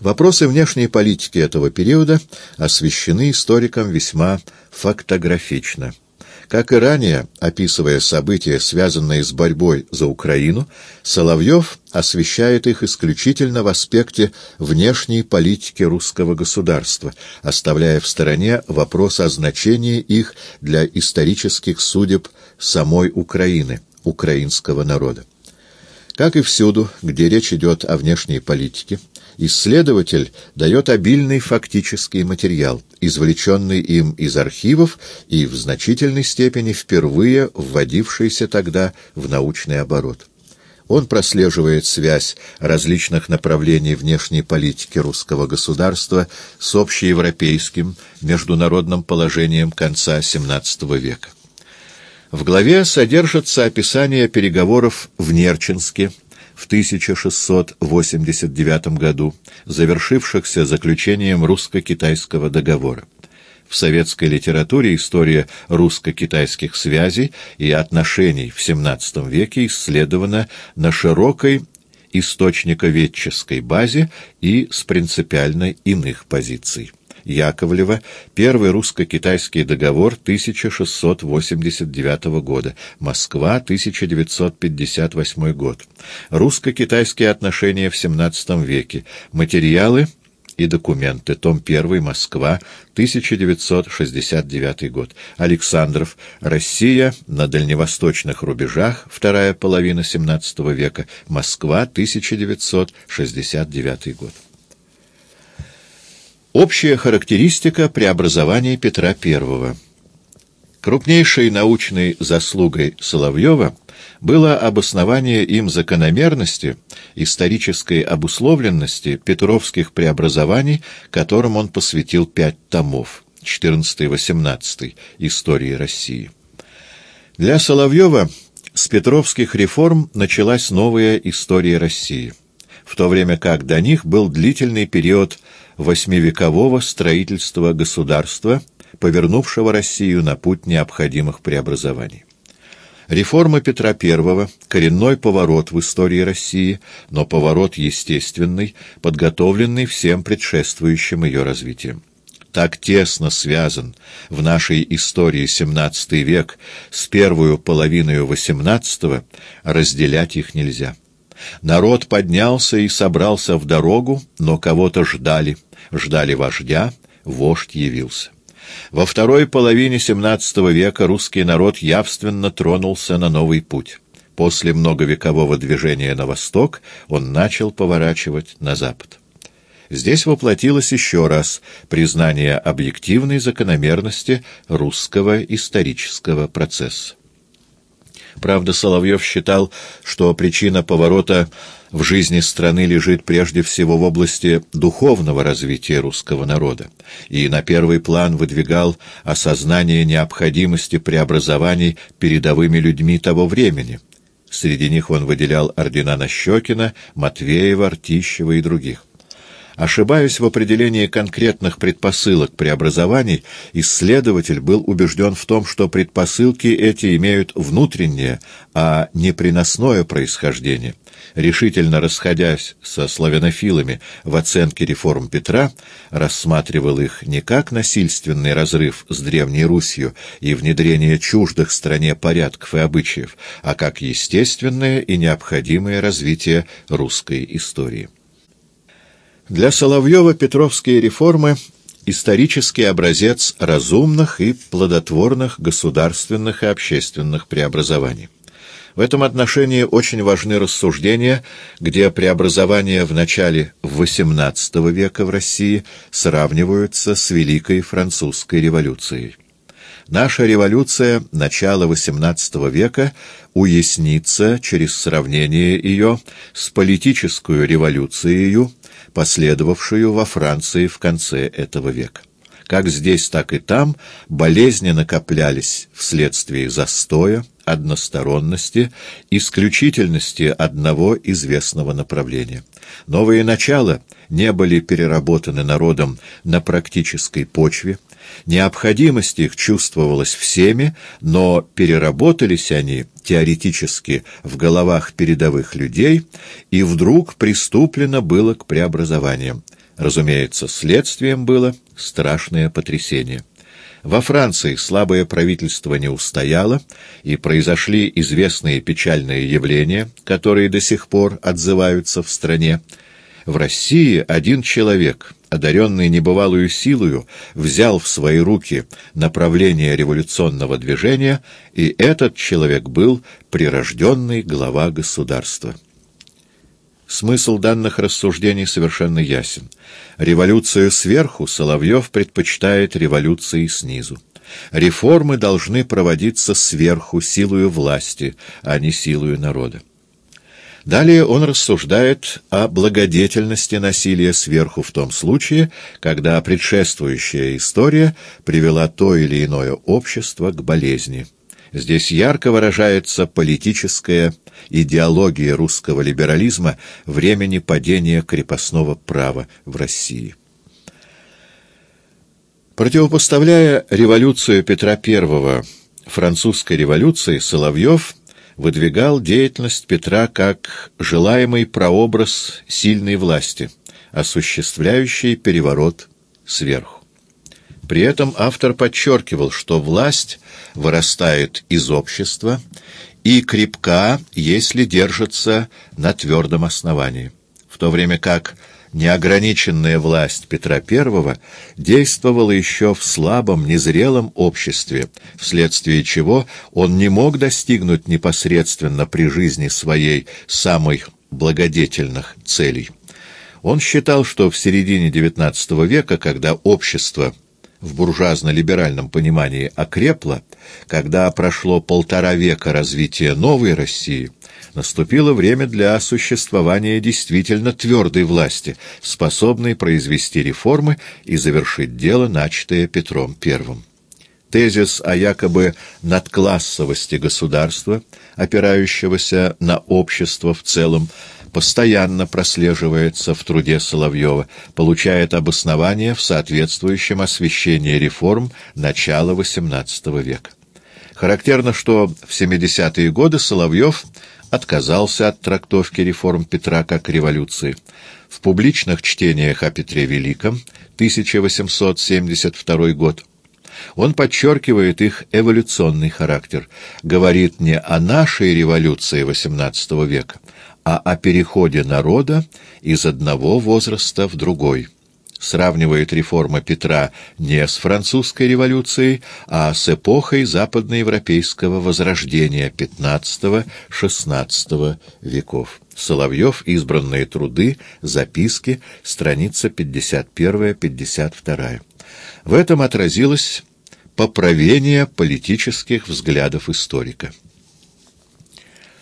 Вопросы внешней политики этого периода освещены историком весьма фактографично. Как и ранее, описывая события, связанные с борьбой за Украину, Соловьев освещает их исключительно в аспекте внешней политики русского государства, оставляя в стороне вопрос о значении их для исторических судеб самой Украины, украинского народа. Как и всюду, где речь идет о внешней политике, исследователь дает обильный фактический материал, извлеченный им из архивов и в значительной степени впервые вводившийся тогда в научный оборот. Он прослеживает связь различных направлений внешней политики русского государства с общеевропейским международным положением конца XVII века. В главе содержится описание переговоров в Нерчинске в 1689 году, завершившихся заключением русско-китайского договора. В советской литературе история русско-китайских связей и отношений в XVII веке исследована на широкой источниковедческой базе и с принципиально иных позиций. Яковлева, первый русско-китайский договор 1689 года, Москва, 1958 год. Русско-китайские отношения в XVII веке, материалы и документы, том 1, Москва, 1969 год. Александров, Россия на дальневосточных рубежах, вторая половина XVII века, Москва, 1969 год. Общая характеристика преобразования Петра I. Крупнейшей научной заслугой Соловьева было обоснование им закономерности, исторической обусловленности петровских преобразований, которым он посвятил пять томов, 14-18 истории России. Для Соловьева с петровских реформ началась новая история России, в то время как до них был длительный период восьмивекового строительства государства, повернувшего Россию на путь необходимых преобразований. Реформа Петра I — коренной поворот в истории России, но поворот естественный, подготовленный всем предшествующим ее развитием. Так тесно связан в нашей истории XVII век с первую половиной XVIII, разделять их нельзя. Народ поднялся и собрался в дорогу, но кого-то ждали — ждали вождя, вождь явился. Во второй половине XVII века русский народ явственно тронулся на новый путь. После многовекового движения на восток он начал поворачивать на запад. Здесь воплотилось еще раз признание объективной закономерности русского исторического процесса. Правда, Соловьев считал, что причина поворота в жизни страны лежит прежде всего в области духовного развития русского народа, и на первый план выдвигал осознание необходимости преобразований передовыми людьми того времени. Среди них он выделял ордена Нащекина, Матвеева, Ртищева и других. Ошибаясь в определении конкретных предпосылок преобразований, исследователь был убежден в том, что предпосылки эти имеют внутреннее, а не приносное происхождение. Решительно расходясь со славянофилами в оценке реформ Петра, рассматривал их не как насильственный разрыв с Древней Русью и внедрение чуждых стране порядков и обычаев, а как естественное и необходимое развитие русской истории. Для Соловьева Петровские реформы — исторический образец разумных и плодотворных государственных и общественных преобразований. В этом отношении очень важны рассуждения, где преобразования в начале XVIII века в России сравниваются с Великой Французской революцией. Наша революция начала XVIII века уяснится через сравнение ее с политической революцией, последовавшую во Франции в конце этого века. Как здесь, так и там болезни накоплялись вследствие застоя, односторонности, исключительности одного известного направления. Новые начала не были переработаны народом на практической почве, необходимость их чувствовалась всеми, но переработались они теоретически в головах передовых людей, и вдруг приступлено было к преобразованиям. Разумеется, следствием было страшное потрясение. Во Франции слабое правительство не устояло, и произошли известные печальные явления, которые до сих пор отзываются в стране. В России один человек, одаренный небывалую силою, взял в свои руки направление революционного движения, и этот человек был прирожденный глава государства. Смысл данных рассуждений совершенно ясен. Революцию сверху Соловьев предпочитает революции снизу. Реформы должны проводиться сверху, силою власти, а не силою народа. Далее он рассуждает о благодетельности насилия сверху в том случае, когда предшествующая история привела то или иное общество к болезни. Здесь ярко выражается политическая идеология русского либерализма времени падения крепостного права в России. Противопоставляя революцию Петра I французской революции, Соловьев выдвигал деятельность Петра как желаемый прообраз сильной власти, осуществляющий переворот сверху. При этом автор подчеркивал, что власть вырастает из общества и крепка, если держится на твердом основании, в то время как неограниченная власть Петра I действовала еще в слабом, незрелом обществе, вследствие чего он не мог достигнуть непосредственно при жизни своей самых благодетельных целей. Он считал, что в середине XIX века, когда общество в буржуазно-либеральном понимании окрепла, когда прошло полтора века развития новой России, наступило время для существования действительно твердой власти, способной произвести реформы и завершить дело, начатое Петром I. Тезис о якобы надклассовости государства, опирающегося на общество в целом, постоянно прослеживается в труде Соловьева, получает обоснование в соответствующем освещении реформ начала XVIII века. Характерно, что в 70-е годы Соловьев отказался от трактовки реформ Петра как революции. В публичных чтениях о Петре Великом, 1872 год, он подчеркивает их эволюционный характер, говорит не о нашей революции XVIII века, а о переходе народа из одного возраста в другой. Сравнивает реформы Петра не с французской революцией, а с эпохой западноевропейского возрождения XV-XVI веков. Соловьев, избранные труды, записки, страница 51-52. В этом отразилось поправение политических взглядов историка.